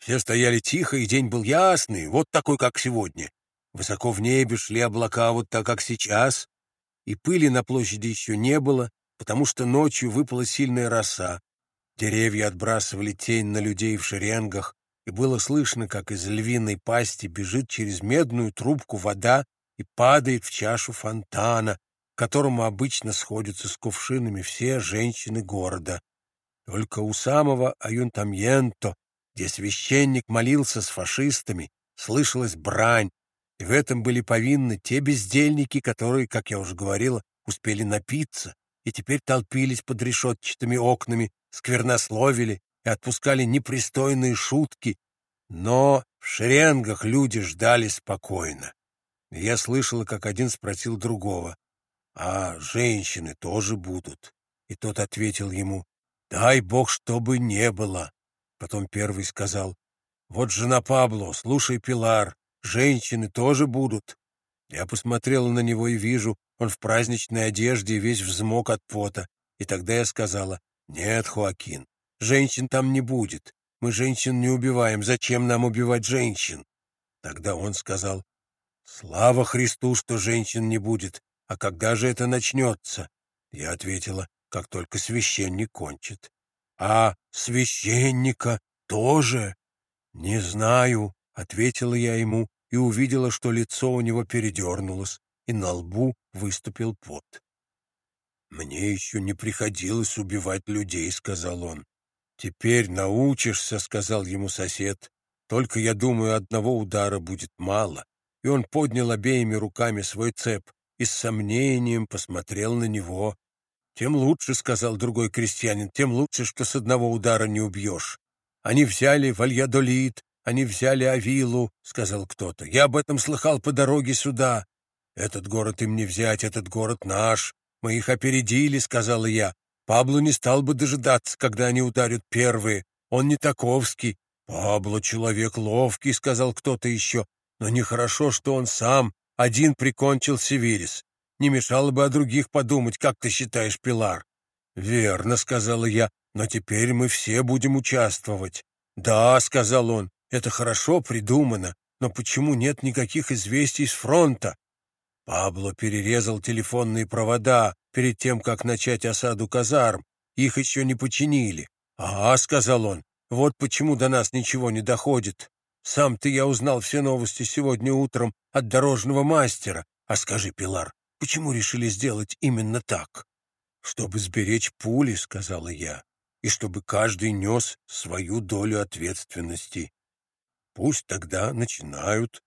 Все стояли тихо, и день был ясный, вот такой, как сегодня. Высоко в небе шли облака, вот так, как сейчас, и пыли на площади еще не было, потому что ночью выпала сильная роса. Деревья отбрасывали тень на людей в шеренгах, и было слышно, как из львиной пасти бежит через медную трубку вода и падает в чашу фонтана, к которому обычно сходятся с кувшинами все женщины города. Только у самого Аюнтамьенто, где священник молился с фашистами, слышалась брань, и в этом были повинны те бездельники, которые, как я уже говорила, успели напиться и теперь толпились под решетчатыми окнами, сквернословили и отпускали непристойные шутки, но в шеренгах люди ждали спокойно. Я слышала, как один спросил другого, «А женщины тоже будут?» И тот ответил ему, «Дай бог, чтобы не было». Потом первый сказал, «Вот жена Пабло, слушай, Пилар, женщины тоже будут». Я посмотрела на него и вижу, он в праздничной одежде весь взмок от пота. И тогда я сказала, «Нет, Хуакин, женщин там не будет. Мы женщин не убиваем. Зачем нам убивать женщин?» Тогда он сказал, «Слава Христу, что женщин не будет. А когда же это начнется?» Я ответила, «Как только священник кончит». «А священника тоже?» «Не знаю», — ответила я ему и увидела, что лицо у него передернулось, и на лбу выступил пот. «Мне еще не приходилось убивать людей», — сказал он. «Теперь научишься», — сказал ему сосед. «Только, я думаю, одного удара будет мало». И он поднял обеими руками свой цеп и с сомнением посмотрел на него. «Тем лучше», — сказал другой крестьянин, — «тем лучше, что с одного удара не убьешь. Они взяли Вальядолит, они взяли Авилу», — сказал кто-то. «Я об этом слыхал по дороге сюда. Этот город им не взять, этот город наш. Мы их опередили», — сказала я. «Пабло не стал бы дожидаться, когда они ударят первые. Он не таковский». «Пабло человек ловкий», — сказал кто-то еще. «Но нехорошо, что он сам один прикончил Севирис. Не мешало бы о других подумать, как ты считаешь, Пилар?» «Верно», — сказала я, — «но теперь мы все будем участвовать». «Да», — сказал он, — «это хорошо придумано, но почему нет никаких известий с фронта?» Пабло перерезал телефонные провода перед тем, как начать осаду казарм. Их еще не починили. «Ага», — сказал он, — «вот почему до нас ничего не доходит. Сам-то я узнал все новости сегодня утром от дорожного мастера. А скажи, Пилар, почему решили сделать именно так?» «Чтобы сберечь пули», — сказала я, — «и чтобы каждый нес свою долю ответственности. Пусть тогда начинают,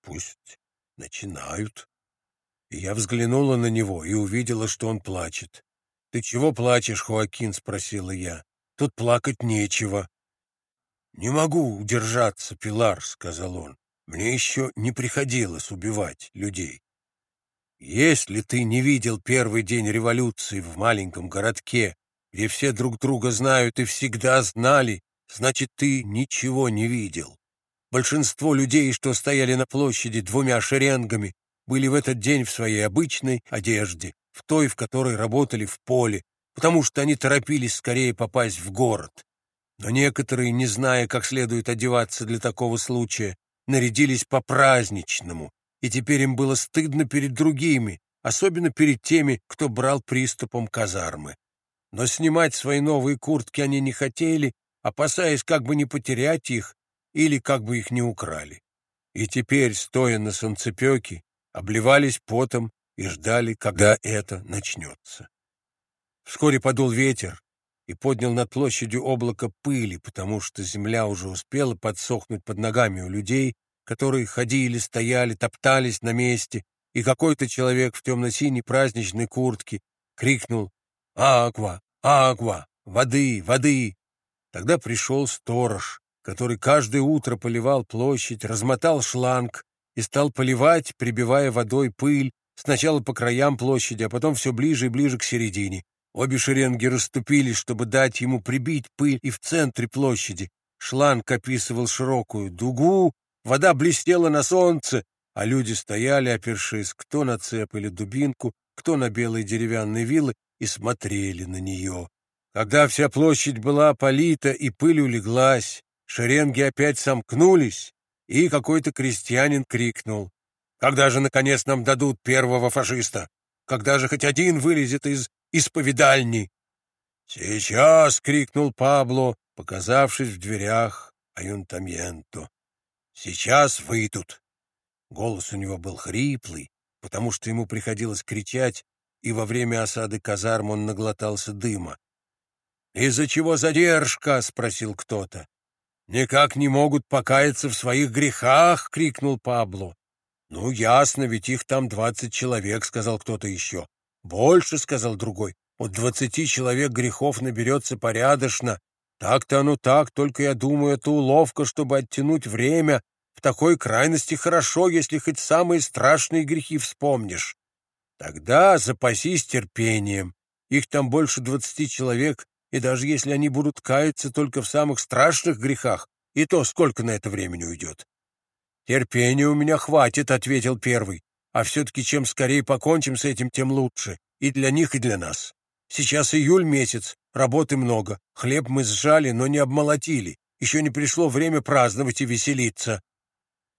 пусть начинают». И я взглянула на него и увидела, что он плачет. «Ты чего плачешь, Хоакин?» — спросила я. «Тут плакать нечего». «Не могу удержаться, Пилар», — сказал он. «Мне еще не приходилось убивать людей». «Если ты не видел первый день революции в маленьком городке, где все друг друга знают и всегда знали, значит, ты ничего не видел. Большинство людей, что стояли на площади двумя шеренгами, были в этот день в своей обычной одежде, в той, в которой работали в поле, потому что они торопились скорее попасть в город. Но некоторые, не зная, как следует одеваться для такого случая, нарядились по-праздничному, и теперь им было стыдно перед другими, особенно перед теми, кто брал приступом казармы. Но снимать свои новые куртки они не хотели, опасаясь как бы не потерять их или как бы их не украли. И теперь, стоя на солнцепеке, обливались потом и ждали, когда это начнется. Вскоре подул ветер и поднял над площадью облако пыли, потому что земля уже успела подсохнуть под ногами у людей, которые ходили, стояли, топтались на месте, и какой-то человек в темно-синей праздничной куртке крикнул «Аква! Аква! Воды! Воды!» Тогда пришел сторож, который каждое утро поливал площадь, размотал шланг и стал поливать, прибивая водой пыль, сначала по краям площади, а потом все ближе и ближе к середине. Обе шеренги расступились, чтобы дать ему прибить пыль и в центре площади. Шланг описывал широкую дугу, вода блестела на солнце, а люди стояли, опершись кто на цеп или дубинку, кто на белые деревянные вилы, и смотрели на нее. Когда вся площадь была полита и пыль улеглась, Шеренги опять сомкнулись, и какой-то крестьянин крикнул. «Когда же, наконец, нам дадут первого фашиста? Когда же хоть один вылезет из исповедальни?» «Сейчас!» — крикнул Пабло, показавшись в дверях аюнтамьенто. «Сейчас выйдут!» Голос у него был хриплый, потому что ему приходилось кричать, и во время осады казарм он наглотался дыма. «Из-за чего задержка?» — спросил кто-то. «Никак не могут покаяться в своих грехах!» — крикнул Пабло. «Ну, ясно, ведь их там двадцать человек», — сказал кто-то еще. «Больше», — сказал другой. «От двадцати человек грехов наберется порядочно. Так-то оно так, только я думаю, это уловка, чтобы оттянуть время. В такой крайности хорошо, если хоть самые страшные грехи вспомнишь. Тогда запасись терпением. Их там больше двадцати человек, и даже если они будут каяться только в самых страшных грехах, и то сколько на это времени уйдет? «Терпения у меня хватит», — ответил первый. «А все-таки чем скорее покончим с этим, тем лучше. И для них, и для нас. Сейчас июль месяц, работы много. Хлеб мы сжали, но не обмолотили. Еще не пришло время праздновать и веселиться.